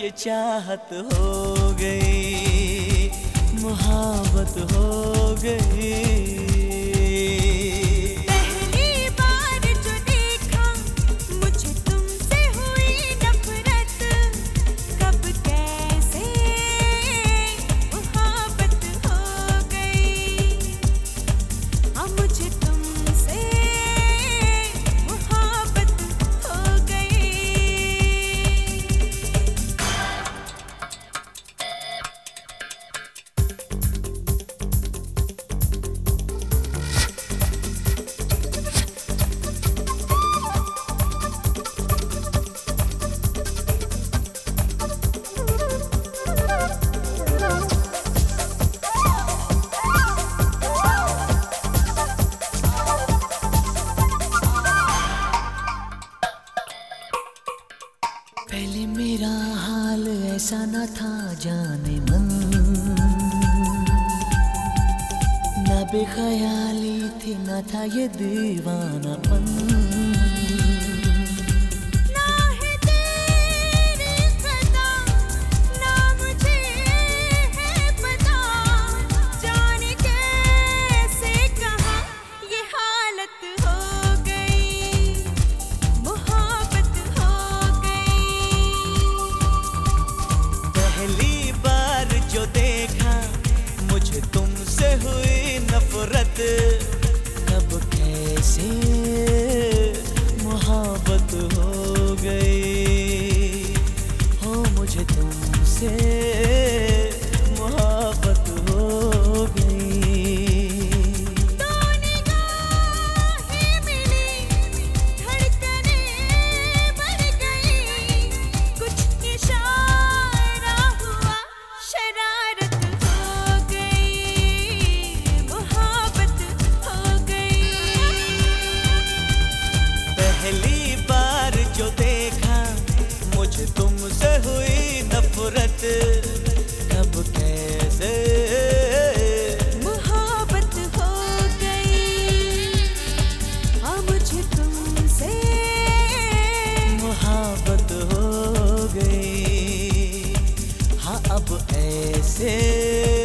ये चाहत हो गई मोहब्बत हो गई। सा न था जाने मन। न बेखयाली थी न था ये दीवानापन। say esquecer.